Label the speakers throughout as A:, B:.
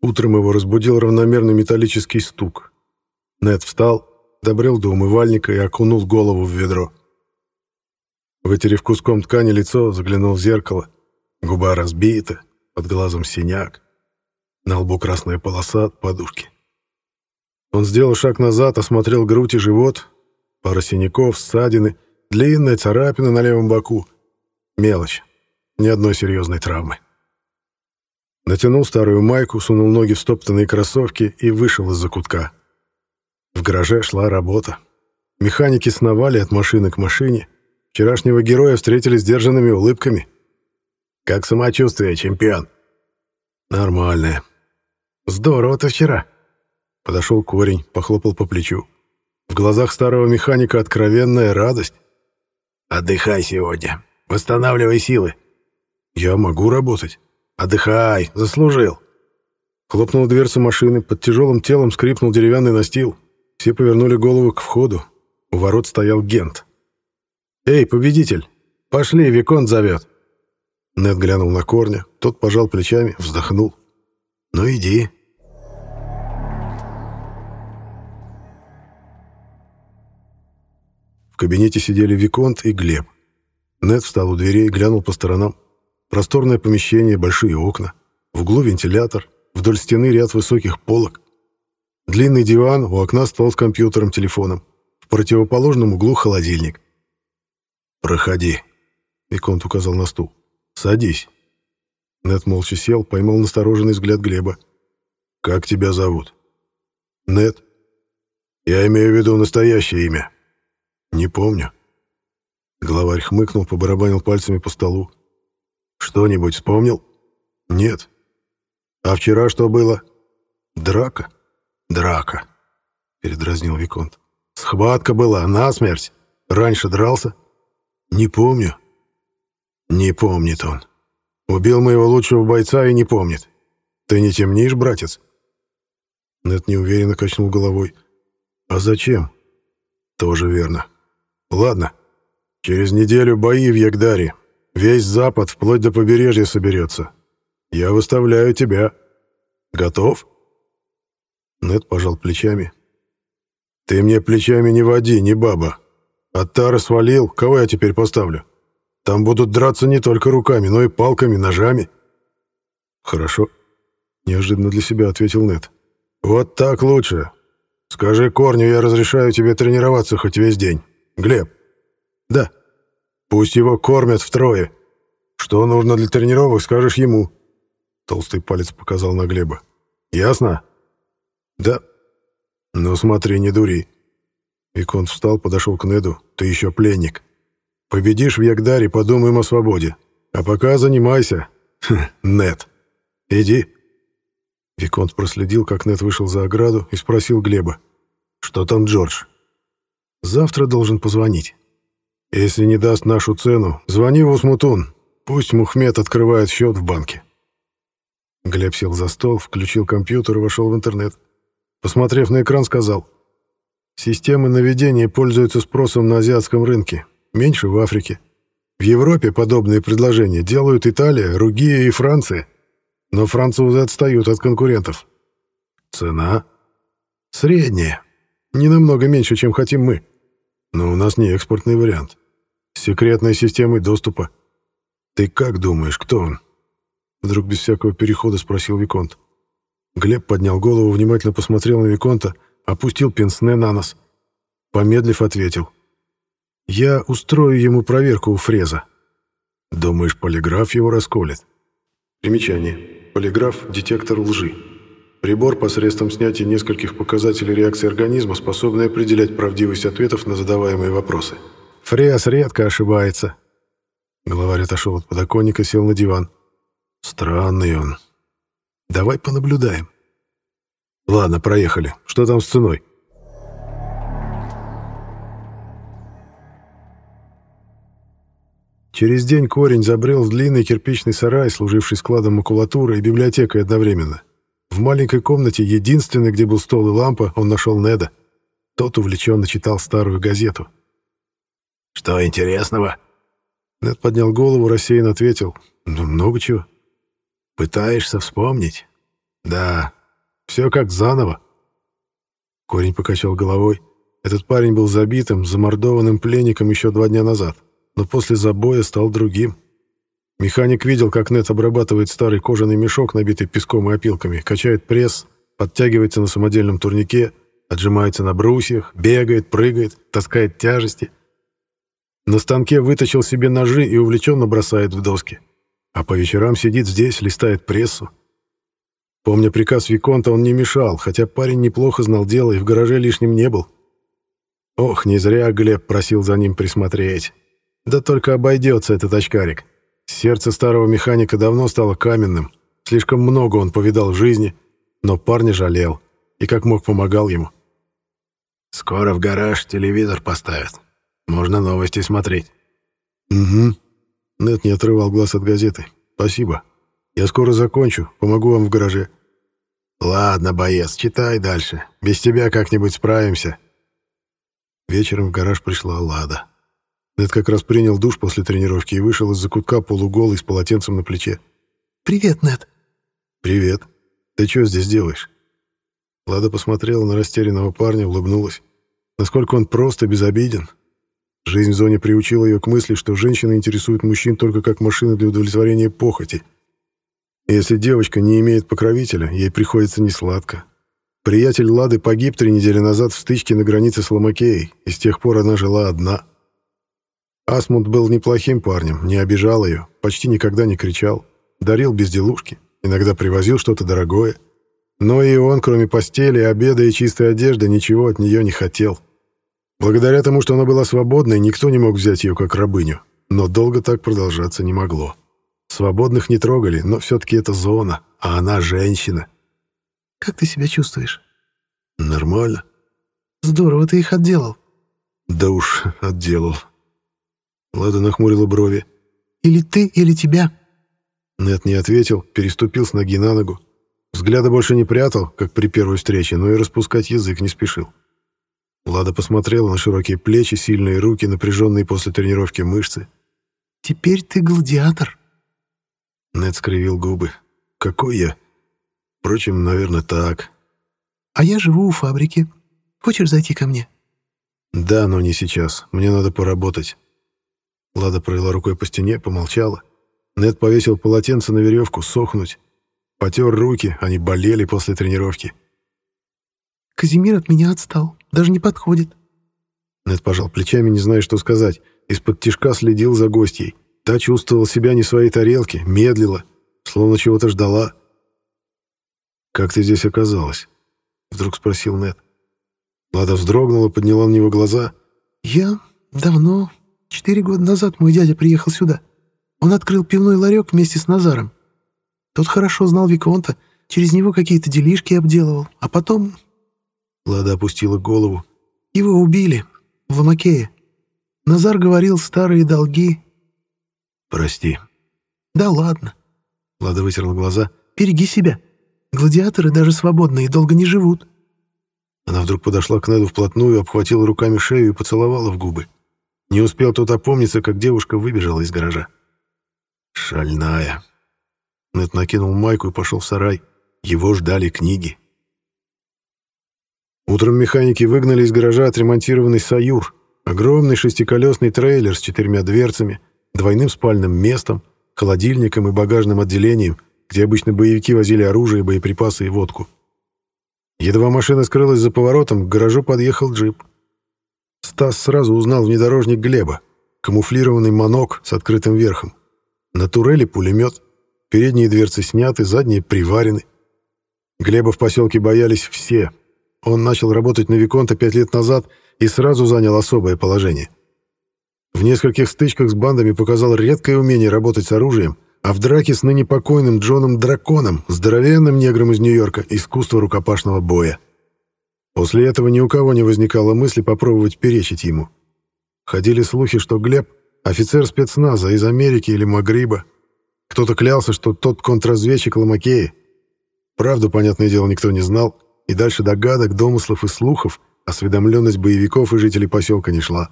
A: Утром его разбудил равномерный металлический стук. Нед встал, добрел до умывальника и окунул голову в ведро. Вытерев куском ткани лицо, заглянул в зеркало. Губа разбита, под глазом синяк. На лбу красная полоса от подушки. Он сделал шаг назад, осмотрел грудь и живот. Пара синяков, ссадины, длинная царапина на левом боку. Мелочь. Ни одной серьезной травмы. Натянул старую майку, сунул ноги в стоптанные кроссовки и вышел из-за кутка. В гараже шла работа. Механики сновали от машины к машине. Вчерашнего героя встретили сдержанными улыбками. «Как самочувствие, чемпион?» «Нормальное». «Здорово ты вчера». Подошел корень, похлопал по плечу. В глазах старого механика откровенная радость. «Отдыхай сегодня. Восстанавливай силы». «Я могу работать». «Отдыхай, заслужил». Хлопнула дверца машины, под тяжелым телом скрипнул деревянный настил. Все повернули голову к входу. У ворот стоял Гент. «Эй, победитель! Пошли, Виконт зовет!» Нед глянул на корня, тот пожал плечами, вздохнул. «Ну иди». В кабинете сидели Виконт и Глеб. Нед встал у дверей глянул по сторонам. Просторное помещение, большие окна. В углу вентилятор, вдоль стены ряд высоких полок. Длинный диван, у окна стол с компьютером, телефоном. В противоположном углу холодильник. «Проходи», — Виконт указал на стул. «Садись». Нед молча сел, поймал настороженный взгляд Глеба. «Как тебя зовут?» «Нед». «Я имею в виду настоящее имя». «Не помню». Главарь хмыкнул, побарабанил пальцами по столу. Что-нибудь вспомнил? Нет. А вчера что было? Драка. Драка. Передразнил Виконт. Схватка была, насмерть. Раньше дрался? Не помню. Не помнит он. Убил моего лучшего бойца и не помнит. Ты не темнишь, братец? Нет неуверенно качнул головой. А зачем? Тоже верно. Ладно. Через неделю бои в Ягдаре. Весь запад, вплоть до побережья, соберется. Я выставляю тебя. Готов?» Нед пожал плечами. «Ты мне плечами не води, не баба. Аттара свалил, кого я теперь поставлю? Там будут драться не только руками, но и палками, ножами». «Хорошо», — неожиданно для себя ответил Нед. «Вот так лучше. Скажи Корню, я разрешаю тебе тренироваться хоть весь день. Глеб». «Да». Пусть его кормят втрое. Что нужно для тренировок, скажешь ему». Толстый палец показал на Глеба. «Ясно?» «Да». «Ну смотри, не дури». Виконт встал, подошел к Неду. «Ты еще пленник. Победишь в Ягдаре, подумаем о свободе. А пока занимайся. Нед. Иди». Виконт проследил, как Нед вышел за ограду и спросил Глеба. «Что там Джордж?» «Завтра должен позвонить». Если не даст нашу цену, звони в Усмутун. Пусть Мухмед открывает счет в банке. Глеб сел за стол, включил компьютер и вошел в интернет. Посмотрев на экран, сказал. Системы наведения пользуются спросом на азиатском рынке, меньше в Африке. В Европе подобные предложения делают Италия, Ругия и Франция. Но французы отстают от конкурентов. Цена? Средняя. Не намного меньше, чем хотим мы. Но у нас не экспортный вариант. Секретной системой доступа. Ты как думаешь, кто он? Вдруг без всякого перехода спросил Виконт. Глеб поднял голову, внимательно посмотрел на Виконта, опустил пенсне на нос. Помедлив, ответил. «Я устрою ему проверку у Фреза». «Думаешь, полиграф его расколет?» Примечание. Полиграф — детектор лжи. Прибор посредством снятия нескольких показателей реакции организма, способный определять правдивость ответов на задаваемые вопросы. Фреас редко ошибается. Главарь отошел от подоконника, сел на диван. Странный он. Давай понаблюдаем. Ладно, проехали. Что там с ценой? Через день корень забрел в длинный кирпичный сарай, служивший складом макулатуры и библиотекой одновременно. В маленькой комнате, единственной, где был стол и лампа, он нашел Неда. Тот увлеченно читал старую газету. «Что интересного?» Нед поднял голову, рассеянно ответил. «Ну, много чего. Пытаешься вспомнить?» Да, все как заново. Корень покачал головой. Этот парень был забитым, замордованным пленником еще два дня назад, но после забоя стал другим. Механик видел, как Нет обрабатывает старый кожаный мешок, набитый песком и опилками, качает пресс, подтягивается на самодельном турнике, отжимается на брусьях, бегает, прыгает, таскает тяжести. На станке вытащил себе ножи и увлеченно бросает в доски. А по вечерам сидит здесь, листает прессу. Помня приказ Виконта, он не мешал, хотя парень неплохо знал дело и в гараже лишним не был. Ох, не зря Глеб просил за ним присмотреть. Да только обойдется этот очкарик. Сердце старого механика давно стало каменным. Слишком много он повидал в жизни, но парня жалел и как мог помогал ему. «Скоро в гараж телевизор поставят. Можно новости смотреть». «Угу». Нет не отрывал глаз от газеты. «Спасибо. Я скоро закончу. Помогу вам в гараже». «Ладно, боец, читай дальше. Без тебя как-нибудь справимся». Вечером в гараж пришла Лада. Нед как раз принял душ после тренировки и вышел из закутка полуголый с полотенцем на плече.
B: «Привет, Нед».
A: «Привет. Ты что здесь делаешь?» Лада посмотрела на растерянного парня, улыбнулась. Насколько он просто безобиден. Жизнь в зоне приучила ее к мысли, что женщины интересуют мужчин только как машины для удовлетворения похоти. Если девочка не имеет покровителя, ей приходится несладко. Приятель Лады погиб три недели назад в стычке на границе с Ломакеей, и с тех пор она жила одна. Асмунд был неплохим парнем, не обижал ее, почти никогда не кричал, дарил безделушки, иногда привозил что-то дорогое. Но и он, кроме постели, обеда и чистой одежды, ничего от нее не хотел. Благодаря тому, что она была свободной, никто не мог взять ее как рабыню, но долго так продолжаться не могло. Свободных не трогали, но все-таки это зона, а она женщина —
B: как ты себя чувствуешь?»
A: «Нормально».
B: «Здорово ты их отделал».
A: «Да уж, отделал». Лада нахмурила брови.
B: «Или ты, или тебя?»
A: Нет не ответил, переступил с ноги на ногу. Взгляда больше не прятал, как при первой встрече, но и распускать язык не спешил. Лада посмотрела на широкие плечи, сильные руки, напряженные после тренировки мышцы.
B: «Теперь ты гладиатор».
A: Нед скривил губы. «Какой я?» Впрочем, наверное, так.
B: А я живу у фабрики. Хочешь зайти ко мне?
A: Да, но не сейчас. Мне надо поработать. Лада провела рукой по стене, помолчала. Нед повесил полотенце на веревку, сохнуть. Потер руки, они болели после тренировки.
B: Казимир от меня отстал, даже не подходит.
A: Нед пожал плечами, не зная, что сказать. Из-под тишка следил за гостьей. Та чувствовала себя не в своей тарелке, медлила, словно чего-то ждала. «Как ты здесь оказалась?» — вдруг спросил Нед. Лада вздрогнула, подняла на него глаза.
B: «Я давно, четыре года назад мой дядя приехал сюда. Он открыл пивной ларек вместе с Назаром. Тот хорошо знал Виконта, через него какие-то делишки обделывал. А потом...»
A: Лада опустила голову.
B: «Его убили в Ломакее. Назар говорил старые долги».
A: «Прости».
B: «Да ладно».
A: Лада вытерла глаза.
B: «Береги себя». Гладиаторы даже свободные долго не живут».
A: Она вдруг подошла к Неду вплотную, обхватила руками шею и поцеловала в губы. Не успел тот опомниться, как девушка выбежала из гаража. «Шальная». Нед накинул майку и пошел в сарай. Его ждали книги. Утром механики выгнали из гаража отремонтированный «Саюр», огромный шестиколесный трейлер с четырьмя дверцами, двойным спальным местом, холодильником и багажным отделением — где обычно боевики возили оружие, боеприпасы и водку. Едва машина скрылась за поворотом, к гаражу подъехал джип. Стас сразу узнал внедорожник Глеба, камуфлированный манок с открытым верхом. На турели пулемет, передние дверцы сняты, задние приварены. Глеба в поселке боялись все. Он начал работать на Виконта пять лет назад и сразу занял особое положение. В нескольких стычках с бандами показал редкое умение работать с оружием — а в драке с ныне покойным Джоном Драконом, здоровенным негром из Нью-Йорка, искусство рукопашного боя. После этого ни у кого не возникало мысли попробовать перечить ему. Ходили слухи, что Глеб — офицер спецназа из Америки или Магриба. Кто-то клялся, что тот контрразведчик Ломакеи. Правду, понятное дело, никто не знал, и дальше догадок, домыслов и слухов осведомленность боевиков и жителей поселка не шла.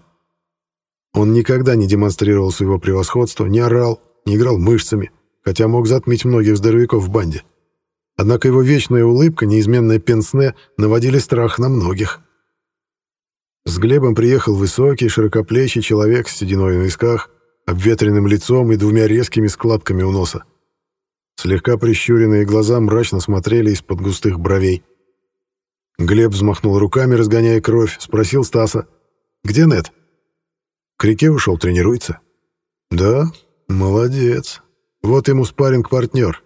A: Он никогда не демонстрировал своего превосходства, не орал, не играл мышцами, хотя мог затмить многих здоровяков в банде. Однако его вечная улыбка, неизменное пенсне наводили страх на многих. С Глебом приехал высокий, широкоплечий человек с сединой на висках, обветренным лицом и двумя резкими складками у носа. Слегка прищуренные глаза мрачно смотрели из-под густых бровей. Глеб взмахнул руками, разгоняя кровь, спросил Стаса. «Где Нет?» «К реке ушел, тренируется». «Да, молодец. Вот ему спарринг-партнер.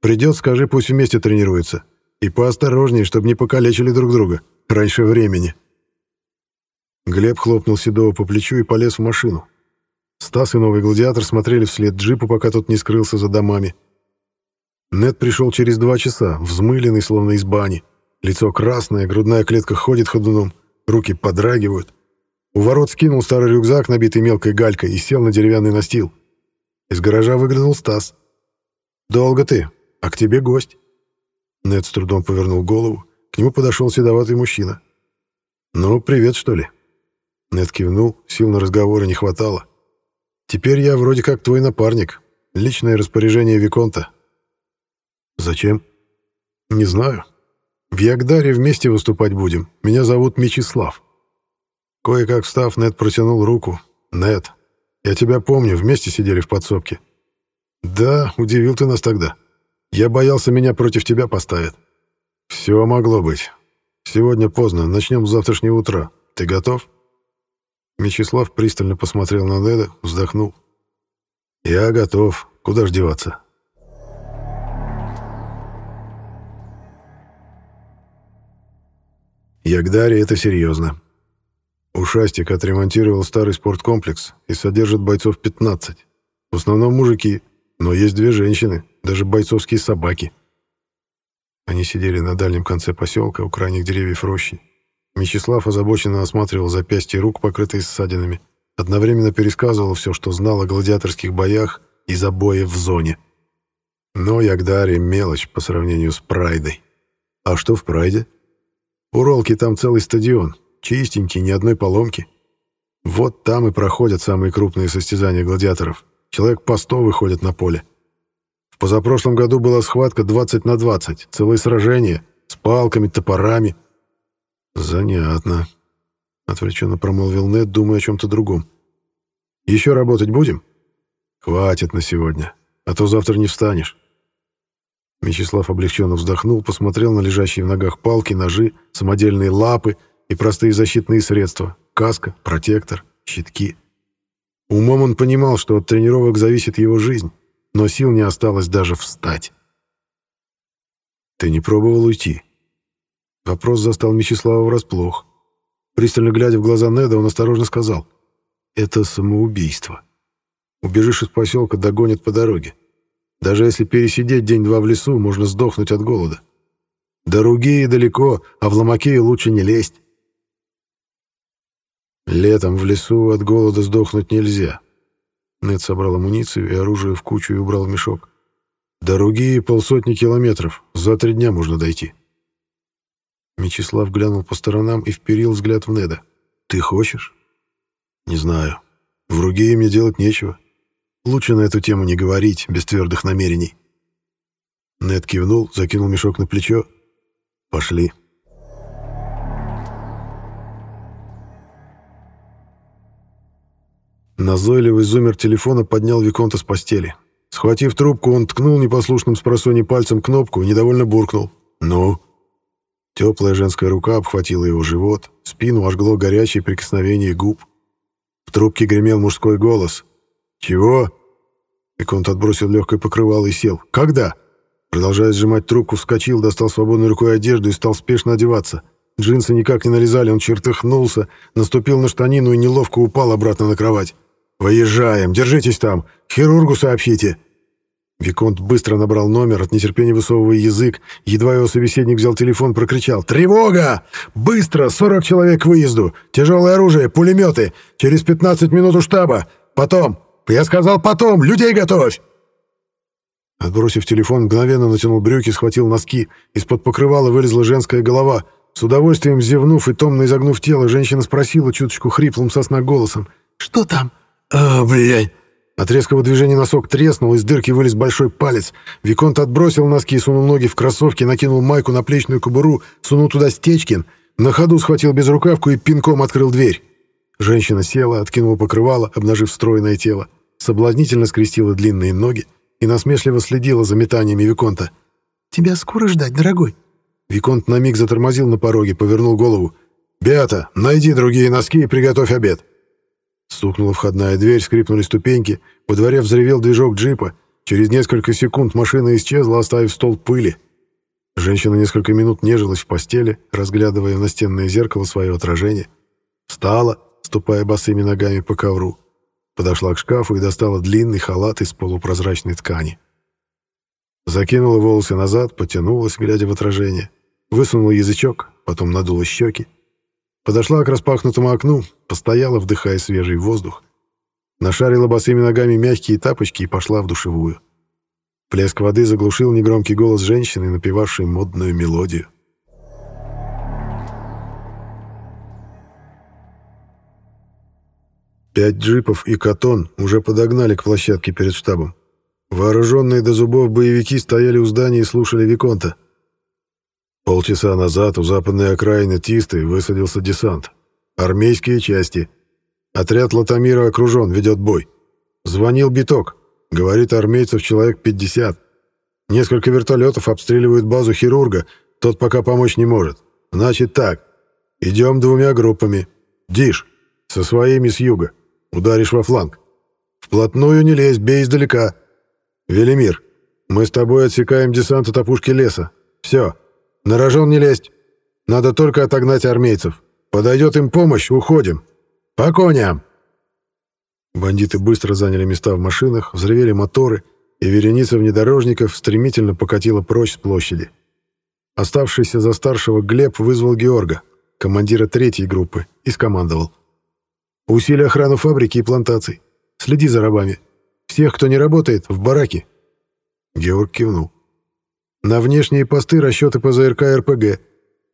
A: Придет, скажи, пусть вместе тренируется. И поосторожнее, чтобы не покалечили друг друга. Раньше времени». Глеб хлопнул Седова по плечу и полез в машину. Стас и новый гладиатор смотрели вслед джипу, пока тот не скрылся за домами. Нет пришел через два часа, взмыленный, словно из бани. Лицо красное, грудная клетка ходит ходуном, руки подрагивают. У ворот скинул старый рюкзак, набитый мелкой галькой, и сел на деревянный настил. Из гаража выглянул Стас. «Долго ты? А к тебе гость». Нед с трудом повернул голову. К нему подошел седоватый мужчина. «Ну, привет, что ли?» Нед кивнул, сил на разговоры не хватало. «Теперь я вроде как твой напарник. Личное распоряжение Виконта». «Зачем?» «Не знаю. В Ягдаре вместе выступать будем. Меня зовут Мечислав. Кое-как встав, Нед протянул руку. Нед, я тебя помню, вместе сидели в подсобке. Да, удивил ты нас тогда. Я боялся, меня против тебя поставят. Все могло быть. Сегодня поздно, начнем с завтрашнего утра. Ты готов? Мечислав пристально посмотрел на Неда, вздохнул. Я готов. Куда ж деваться? Ягдари — это серьезно. Ушастик отремонтировал старый спорткомплекс и содержит бойцов 15. В основном мужики, но есть две женщины, даже бойцовские собаки. Они сидели на дальнем конце поселка, у крайних деревьев рощи. Мечислав озабоченно осматривал запястья рук, покрытые ссадинами. Одновременно пересказывал все, что знал о гладиаторских боях и забоев в зоне. Но Ягдари — мелочь по сравнению с Прайдой. А что в Прайде? У там целый стадион, чистенький, ни одной поломки. Вот там и проходят самые крупные состязания гладиаторов. Человек по сто выходит на поле. В позапрошлом году была схватка 20 на 20, целые сражения, с палками, топорами. «Занятно», — отвлеченно промолвил Нед, думая о чем-то другом. «Еще работать будем?» «Хватит на сегодня, а то завтра не встанешь». Мечислав облегченно вздохнул, посмотрел на лежащие в ногах палки, ножи, самодельные лапы и простые защитные средства — каска, протектор, щитки. Умом он понимал, что от тренировок зависит его жизнь, но сил не осталось даже встать. «Ты не пробовал уйти?» Вопрос застал Мечислава врасплох. Пристально глядя в глаза Неда, он осторожно сказал, «Это самоубийство. Убежишь из поселка, догонят по дороге. Даже если пересидеть день-два в лесу, можно сдохнуть от голода. До Ругеи далеко, а в Ломакею лучше не лезть. Летом в лесу от голода сдохнуть нельзя. Нед собрал амуницию и оружие в кучу и убрал в мешок. До Ругеи полсотни километров, за три дня можно дойти. Мечислав глянул по сторонам и вперил взгляд в Неда. «Ты хочешь?» «Не знаю. В Ругее мне делать нечего. Лучше на эту тему не говорить, без твердых намерений. Нед кивнул, закинул мешок на плечо. «Пошли». Назойливый зумер телефона поднял Виконта с постели. Схватив трубку, он ткнул непослушным с пальцем кнопку и недовольно буркнул. «Ну?» Теплая женская рука обхватила его живот, спину ожгло горячее прикосновение губ. В трубке гремел мужской голос. «Чего?» Виконт отбросил легкое покрывало и сел. «Когда?» Продолжая сжимать трубку, вскочил, достал свободной рукой одежду и стал спешно одеваться. Джинсы никак не налезали, он чертыхнулся, наступил на штанину и неловко упал обратно на кровать. «Выезжаем! Держитесь там! Хирургу сообщите!» Виконт быстро набрал номер, от нетерпения высовывая язык. Едва его собеседник взял телефон, прокричал. «Тревога! Быстро! 40 человек к выезду! Тяжелое оружие, пулеметы! Через 15 минут у штаба! Потом! Я сказал потом! Людей готовь!» Отбросив телефон, мгновенно натянул брюки, схватил носки. Из-под покрывала вылезла женская голова. С удовольствием зевнув и томно изогнув тело, женщина спросила чуточку хриплым сосна голосом. «Что там?» «А, блядь! От резкого движения носок треснул, из дырки вылез большой палец. Виконт отбросил носки, сунул ноги в кроссовки, накинул майку на плечную кобуру, сунул туда стечкин, на ходу схватил безрукавку и пинком открыл дверь. Женщина села, откинула покрывало, обнажив стройное тело, соблазнительно скрестила длинные ноги и насмешливо следила за метаниями Виконта.
B: «Тебя скоро ждать, дорогой?»
A: Виконт на миг затормозил на пороге, повернул голову. «Беата, найди другие носки и приготовь обед». Стукнула входная дверь, скрипнули ступеньки, во дворе взревел движок джипа. Через несколько секунд машина исчезла, оставив стол пыли. Женщина несколько минут нежилась в постели, разглядывая в настенное зеркало свое отражение. Встала, ступая босыми ногами по ковру. Подошла к шкафу и достала длинный халат из полупрозрачной ткани. Закинула волосы назад, потянулась, глядя в отражение. Высунула язычок, потом надула щеки. Подошла к распахнутому окну, постояла, вдыхая свежий воздух. Нашарила босыми ногами мягкие тапочки и пошла в душевую. Плеск воды заглушил негромкий голос женщины, напевавшей модную мелодию. Пять джипов и катон уже подогнали к площадке перед штабом. Вооруженные до зубов боевики стояли у здания и слушали Виконта. Полчаса назад у западной окраины Тисты высадился десант. Армейские части. Отряд Латамира окружен, ведет бой. Звонил биток. Говорит, армейцев человек 50. Несколько вертолетов обстреливают базу хирурга, тот пока помочь не может. Значит так, идем двумя группами. Диш, со своими с юга. Ударишь во фланг. Вплотную не лезь, бей издалека. Велимир, мы с тобой отсекаем десант от опушки леса. Все, на рожон не лезть. Надо только отогнать армейцев. Подойдет им помощь, уходим. По коням!» Бандиты быстро заняли места в машинах, взревели моторы, и вереница внедорожников стремительно покатила прочь с площади. Оставшийся за старшего Глеб вызвал Георга, командира третьей группы, и скомандовал. «Усили охрану фабрики и плантаций. Следи за рабами. Всех, кто не работает, в бараке». Георг кивнул. «На внешние посты расчеты ПЗРК и РПГ.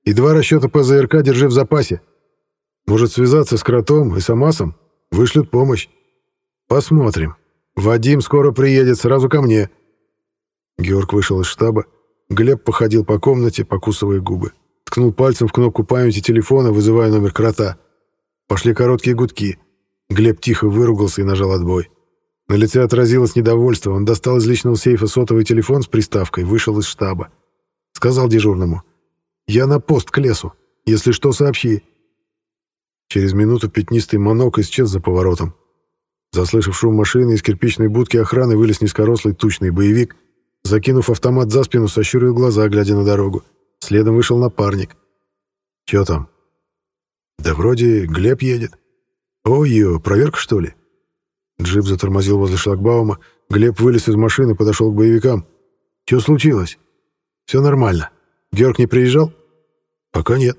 A: И два расчета ПЗРК держи в запасе. Может связаться с Кротом и Самасом? Вышлют помощь. Посмотрим. Вадим скоро приедет сразу ко мне». Георг вышел из штаба. Глеб походил по комнате, покусывая губы. Ткнул пальцем в кнопку памяти телефона, вызывая номер Крота. Пошли короткие гудки. Глеб тихо выругался и нажал отбой. На лице отразилось недовольство. Он достал из личного сейфа сотовый телефон с приставкой, вышел из штаба. Сказал дежурному. «Я на пост к лесу. Если что, сообщи». Через минуту пятнистый манок исчез за поворотом. Заслышав шум машины, из кирпичной будки охраны вылез низкорослый тучный боевик. Закинув автомат за спину, сощурил глаза, глядя на дорогу. Следом вышел напарник. «Чё там?» «Да вроде Глеб едет». «Ой-ё, проверка, что ли?» Джип затормозил возле шлагбаума. Глеб вылез из машины, подошел к боевикам. «Что случилось?» «Все нормально. Георг не приезжал?» «Пока нет».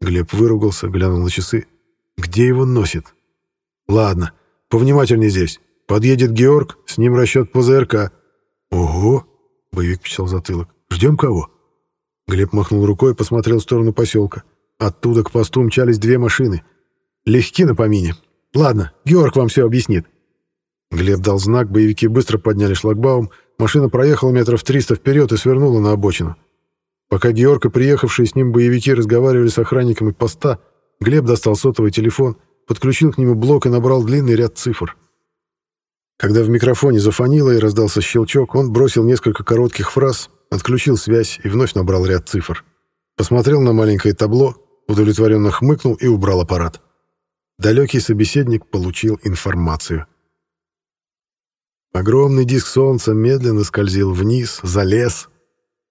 A: Глеб выругался, глянул на часы. «Где его носит?» «Ладно, повнимательней здесь. Подъедет Георг, с ним расчет по ЗРК». «Ого!» — боевик печал затылок. «Ждем кого?» Глеб махнул рукой и посмотрел в сторону поселка. Оттуда к посту мчались две машины. «Легки на помине. Ладно, Георг вам все объяснит». Глеб дал знак, боевики быстро подняли шлагбаум, машина проехала метров триста вперед и свернула на обочину. Пока Георг и приехавшие с ним боевики разговаривали с охранниками поста, Глеб достал сотовый телефон, подключил к нему блок и набрал длинный ряд цифр. Когда в микрофоне зафонило и раздался щелчок, он бросил несколько коротких фраз, отключил связь и вновь набрал ряд цифр. Посмотрел на маленькое табло, удовлетворенно хмыкнул и убрал аппарат. Далекий собеседник получил информацию. Огромный диск солнца медленно скользил вниз, за лес,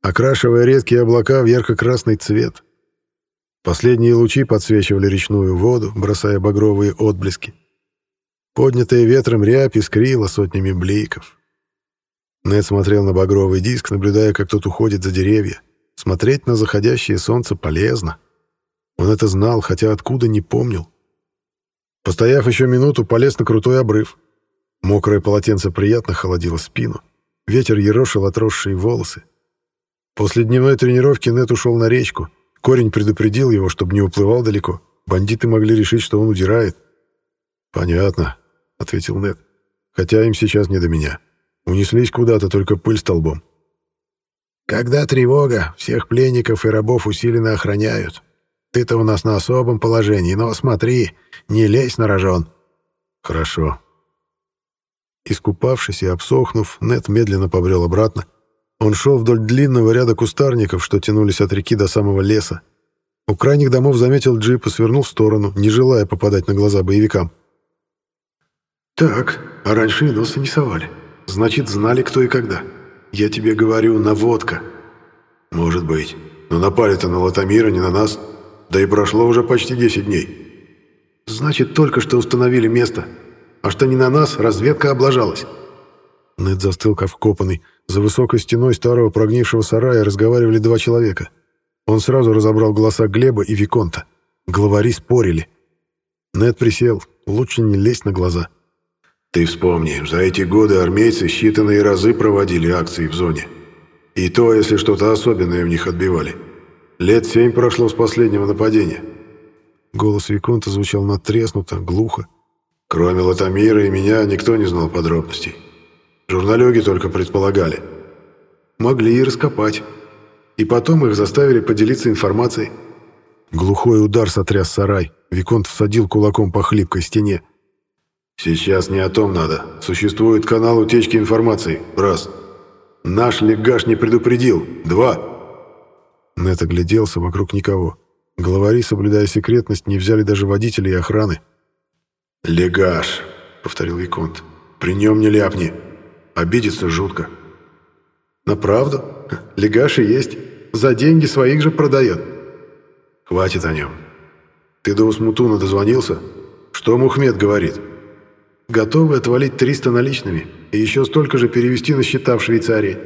A: окрашивая редкие облака в ярко-красный цвет. Последние лучи подсвечивали речную воду, бросая багровые отблески. Поднятая ветром рябь искрила сотнями бликов. Нед смотрел на багровый диск, наблюдая, как тот уходит за деревья. Смотреть на заходящее солнце полезно. Он это знал, хотя откуда не помнил. Постояв еще минуту, полез на крутой обрыв. Мокрое полотенце приятно холодило спину. Ветер ерошил отросшие волосы. После дневной тренировки Нет ушел на речку. Корень предупредил его, чтобы не уплывал далеко. Бандиты могли решить, что он удирает. «Понятно», — ответил Нет. Хотя им сейчас не до меня. Унеслись куда-то, только пыль столбом.
C: Когда тревога, всех пленников и рабов усиленно охраняют. Ты-то у нас на особом положении, но смотри, не лезь на рожон.
A: Хорошо. Искупавшись и обсохнув, Нет медленно побрел обратно. Он шел вдоль длинного ряда кустарников, что тянулись от реки до самого леса. У крайних домов заметил джип и свернул в сторону, не желая попадать на глаза боевикам. «Так, а раньше и носа не совали. Значит, знали, кто и когда. Я тебе говорю, наводка». «Может быть. Но напали-то на Латамира, не на нас. Да и прошло уже почти 10 дней». «Значит, только что установили место. А что не на нас, разведка облажалась». Нед застыл как вкопанный. За высокой стеной старого прогнившего сарая разговаривали два человека. Он сразу разобрал голоса Глеба и Виконта. Главари спорили. Нед присел. Лучше не лезть на глаза.
D: «Ты вспомни, за эти годы армейцы считанные разы проводили акции в зоне. И то, если что-то особенное в них отбивали. Лет семь прошло с последнего нападения».
A: Голос Виконта звучал надтреснуто, глухо.
D: «Кроме Латамира и меня никто не знал подробностей. Журналюги только предполагали.
B: Могли и раскопать. И потом их заставили поделиться информацией.
A: Глухой удар сотряс сарай. Виконт всадил кулаком по хлипкой стене.
D: «Сейчас не о том надо. Существует канал утечки информации. Раз. Наш легаш не предупредил. Два».
A: Нет огляделся, вокруг никого. Главари, соблюдая секретность, не взяли даже водителей и охраны.
D: «Легаш», — повторил Виконт. «При нем не ляпни». Обидеться жутко.
B: На правду? Легаши есть. За деньги своих же продает.
D: Хватит о нем. Ты до Усмутуна дозвонился? Что Мухмед говорит?
B: Готовы отвалить 300 наличными и еще столько же перевести на счета в Швейцарии.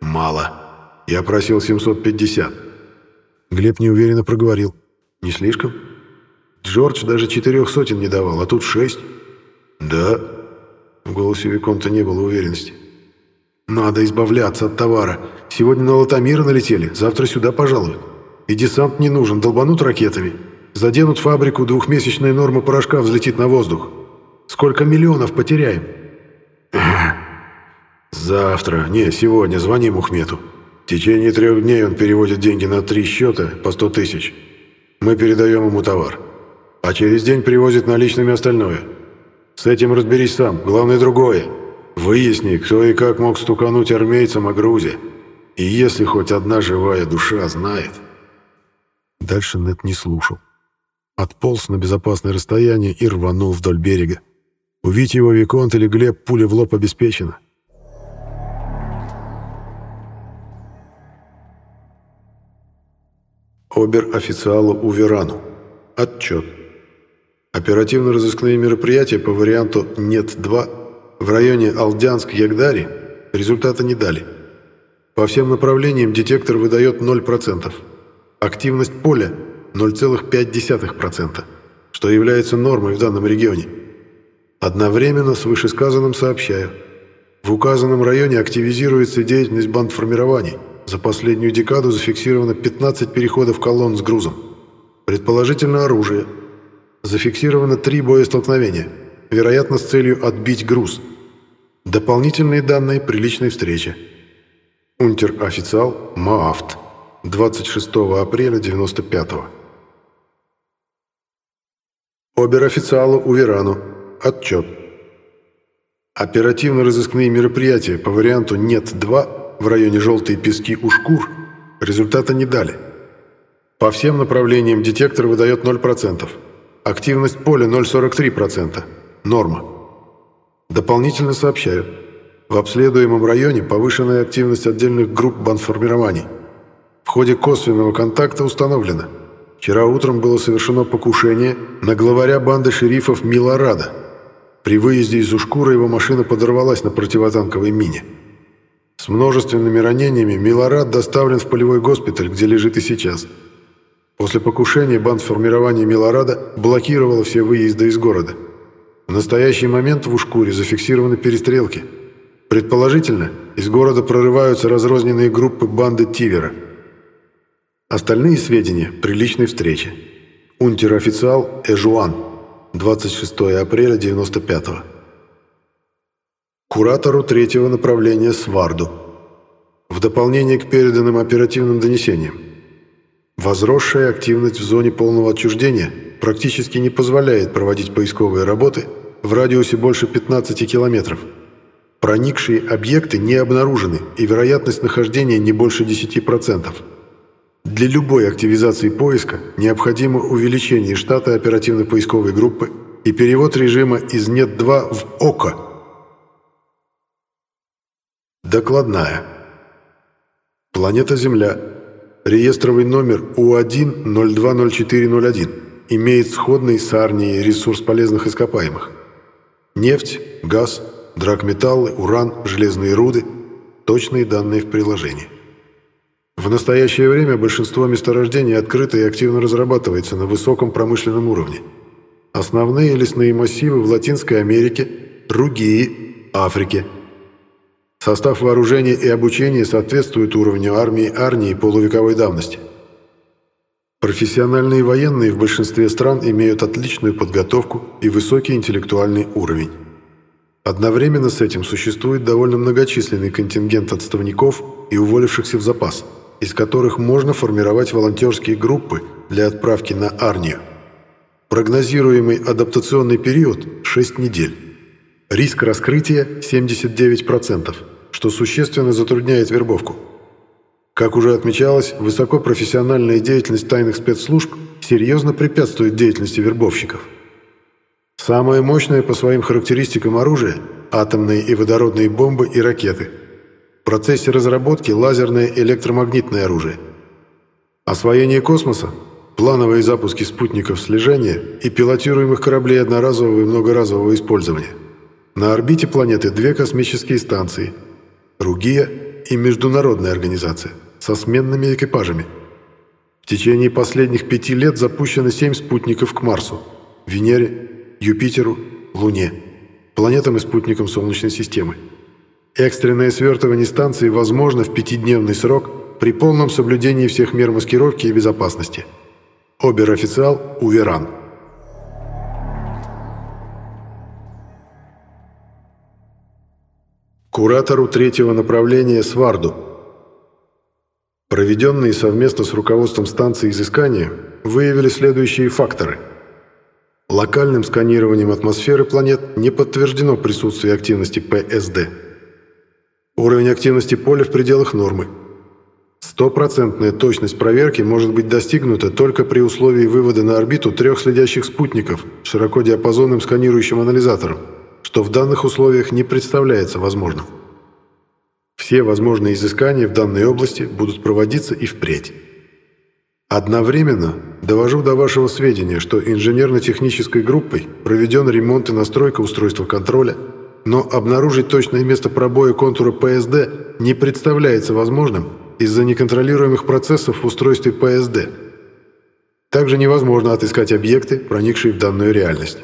D: Мало. Я просил 750.
A: Глеб неуверенно проговорил.
B: Не слишком? Джордж даже четырех сотен не давал, а тут шесть.
D: Да,
B: в голосе Виконта не было уверенности. «Надо избавляться от товара. Сегодня на Латамира налетели, завтра сюда пожалуют. И десант не нужен, долбанут ракетами. Заденут фабрику, двухмесячная норма порошка взлетит на воздух. Сколько миллионов потеряем?»
D: «Завтра, не, сегодня звони Мухмету. В течение трех дней он переводит деньги на три счета по сто тысяч. Мы передаем ему товар. А через день привозит наличными остальное». С этим разберись сам. Главное другое. Выясни, кто и как мог стукануть армейцам о грузе. И если хоть одна живая душа знает...
A: Дальше Нет не слушал. Отполз на безопасное расстояние и рванул вдоль берега. Увидеть его Виконт или Глеб пуля в лоб обеспечена.
D: Обер-официалу Уверану. Отчет. Оперативно-розыскные мероприятия по варианту «Нет-2» в районе Алдянск-Ягдари результата не дали. По всем направлениям детектор выдает 0%. Активность поля 0,5%, что является нормой в данном регионе. Одновременно с вышесказанным сообщаю. В указанном районе активизируется деятельность бандформирований. За последнюю декаду зафиксировано 15 переходов колонн с грузом. Предположительно оружие – Зафиксировано три боестолкновения, вероятно, с целью отбить груз. Дополнительные данные при личной встрече. Унтер-официал МААФТ. 26 апреля 95-го. Обер-официалу Уверану. Отчет. Оперативно-розыскные мероприятия по варианту «Нет-2» в районе «Желтые пески» Ушкур результата не дали. По всем направлениям детектор выдает 0%. Активность поля 0,43%. Норма. Дополнительно сообщаю. В обследуемом районе повышенная активность отдельных групп бандформирований. В ходе косвенного контакта установлено. Вчера утром было совершено покушение на главаря банды шерифов Милорада. При выезде из Ушкура его машина подорвалась на противотанковой мине. С множественными ранениями Милорад доставлен в полевой госпиталь, где лежит и сейчас. После покушения бандформирование Милорада блокировало все выезды из города. В настоящий момент в Ушкуре зафиксированы перестрелки. Предположительно, из города прорываются разрозненные группы банды Тивера. Остальные сведения при личной встрече. Унтер-официал Эжуан. 26 апреля 95 -го. Куратору третьего направления Сварду. В дополнение к переданным оперативным донесениям. Возросшая активность в зоне полного отчуждения практически не позволяет проводить поисковые работы в радиусе больше 15 километров. Проникшие объекты не обнаружены, и вероятность нахождения не больше 10%. Для любой активизации поиска необходимо увеличение штата оперативно-поисковой группы и перевод режима из НЕТ-2 в ОКО. Докладная. Планета Земля. Реестровый номер У1-020401 имеет сходный с Арнией ресурс полезных ископаемых. Нефть, газ, драгметаллы, уран, железные руды. Точные данные в приложении. В настоящее время большинство месторождений открыто и активно разрабатывается на высоком промышленном уровне. Основные лесные массивы в Латинской Америке, Ругии, Африке. Состав вооружения и обучения соответствует уровню армии Арнии полувековой давности. Профессиональные военные в большинстве стран имеют отличную подготовку и высокий интеллектуальный уровень. Одновременно с этим существует довольно многочисленный контингент отставников и уволившихся в запас – из которых можно формировать волонтерские группы для отправки на Арнию. Прогнозируемый адаптационный период – 6 недель. Риск раскрытия – 79%, что существенно затрудняет вербовку. Как уже отмечалось, высокопрофессиональная деятельность тайных спецслужб серьезно препятствует деятельности вербовщиков. Самое мощное по своим характеристикам оружие – атомные и водородные бомбы и ракеты – в процессе разработки лазерное электромагнитное оружие. Освоение космоса, плановые запуски спутников слежения и пилотируемых кораблей одноразового и многоразового использования. На орбите планеты две космические станции – Ругия и Международная организация со сменными экипажами. В течение последних пяти лет запущено семь спутников к Марсу, Венере, Юпитеру, Луне, планетам и спутникам Солнечной системы. Экстренное свертывание станции возможно в пятидневный срок при полном соблюдении всех мер маскировки и безопасности. Обер-официал Уверан. Куратору третьего направления Сварду. Проведенные совместно с руководством станции изыскания выявили следующие факторы. Локальным сканированием атмосферы планет не подтверждено присутствие активности ПСД. Уровень активности поля в пределах нормы. Стопроцентная точность проверки может быть достигнута только при условии вывода на орбиту трех следящих спутников широкодиапазонным сканирующим анализатором, что в данных условиях не представляется возможным. Все возможные изыскания в данной области будут проводиться и впредь. Одновременно довожу до вашего сведения, что инженерно-технической группой проведен ремонт и настройка устройства контроля – но обнаружить точное место пробоя контура ПСД не представляется возможным из-за неконтролируемых процессов в устройстве ПСД. Также невозможно отыскать объекты, проникшие в данную реальность.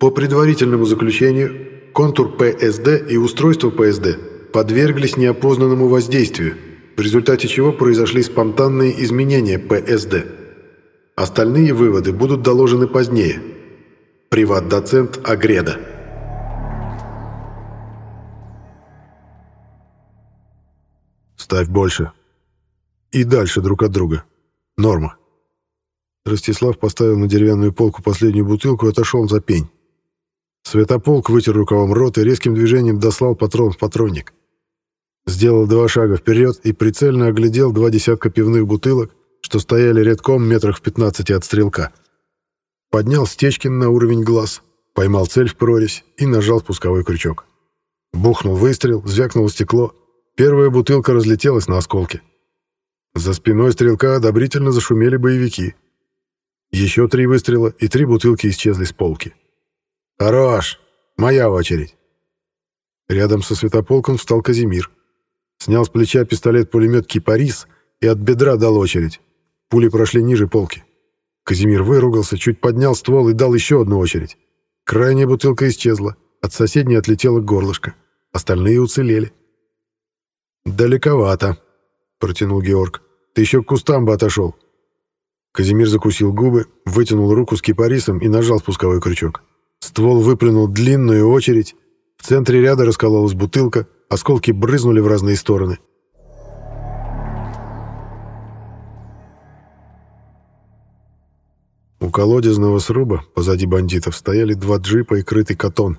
D: По предварительному заключению, контур ПСД и устройство ПСД подверглись неопознанному воздействию, в результате чего произошли спонтанные изменения ПСД. Остальные выводы будут доложены позднее. Приват-доцент Агреда.
A: Ставь больше. И дальше друг от друга. Норма. Ростислав поставил на деревянную полку последнюю бутылку и отошел за пень. Светополк вытер рукавом рот и резким движением дослал патрон в патронник. Сделал два шага вперед и прицельно оглядел два десятка пивных бутылок, что стояли редком метрах в 15 от стрелка. Поднял Стечкин на уровень глаз, поймал цель в прорезь и нажал спусковой крючок. Бухнул выстрел, звякнуло стекло, Первая бутылка разлетелась на осколки. За спиной стрелка одобрительно зашумели боевики. Еще три выстрела, и три бутылки исчезли с полки. «Хорош! Моя очередь!» Рядом со светополком встал Казимир. Снял с плеча пистолет-пулемет «Кипарис» и от бедра дал очередь. Пули прошли ниже полки. Казимир выругался, чуть поднял ствол и дал еще одну очередь. Крайняя бутылка исчезла, от соседней отлетело горлышко. Остальные уцелели. «Далековато», — протянул Георг. «Ты еще к кустам бы отошел». Казимир закусил губы, вытянул руку с кипарисом и нажал спусковой крючок. Ствол выплюнул длинную очередь. В центре ряда раскололась бутылка, осколки брызнули в разные стороны. У колодезного сруба позади бандитов стояли два джипа и крытый катон.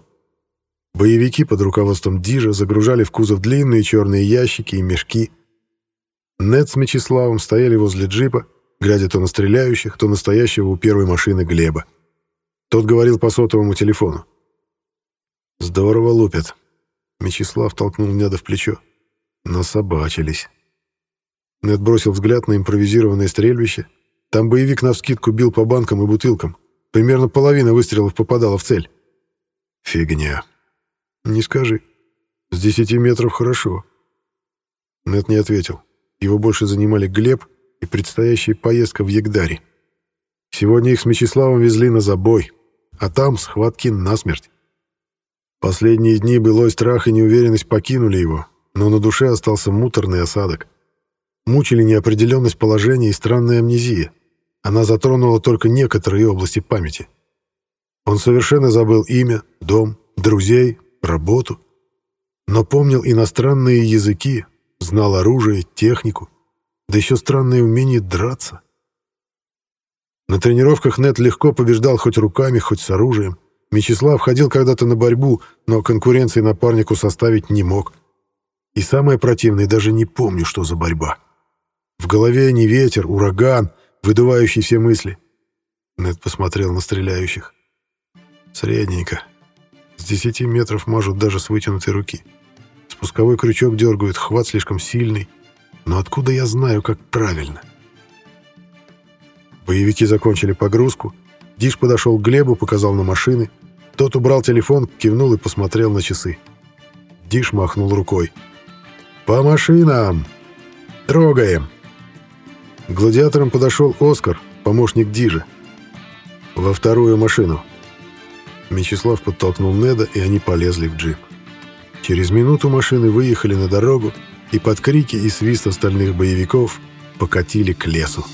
A: Боевики под руководством Дижа загружали в кузов длинные черные ящики и мешки. Нед с Мечиславом стояли возле джипа, глядя то на стреляющих, то на стоящего у первой машины Глеба. Тот говорил по сотовому телефону. «Здорово лупят». Мечислав толкнул Неда в плечо. Насобачились. Нед бросил взгляд на импровизированное стрельбище. Там боевик навскидку бил по банкам и бутылкам. Примерно половина выстрелов попадала в цель. «Фигня», «Не скажи. С десяти метров хорошо». Нет не ответил. Его больше занимали Глеб и предстоящая поездка в Егдари. Сегодня их с Мечиславом везли на забой, а там схватки насмерть. Последние дни былой страх и неуверенность покинули его, но на душе остался муторный осадок. Мучили неопределенность положения и странная амнезия. Она затронула только некоторые области памяти. Он совершенно забыл имя, дом, друзей, работу. Но помнил иностранные языки, знал оружие, технику, да еще странное умение драться. На тренировках Нет легко побеждал хоть руками, хоть с оружием. Мечислав ходил когда-то на борьбу, но конкуренции напарнику составить не мог. И самое противное, даже не помню, что за борьба. В голове не ветер, ураган, выдувающий все мысли. Нет посмотрел на стреляющих. Средненько. С десяти метров мажут даже с вытянутой руки. Спусковой крючок дергают, хват слишком сильный. Но откуда я знаю, как правильно? Боевики закончили погрузку. Диш подошел к Глебу, показал на машины. Тот убрал телефон, кивнул и посмотрел на часы. Диш махнул рукой. «По машинам! Трогаем!» К гладиаторам подошел Оскар, помощник Дижа. «Во вторую машину!» Мечислав подтолкнул Неда, и они полезли в джип. Через минуту машины выехали на дорогу и под крики и свист остальных боевиков покатили к лесу.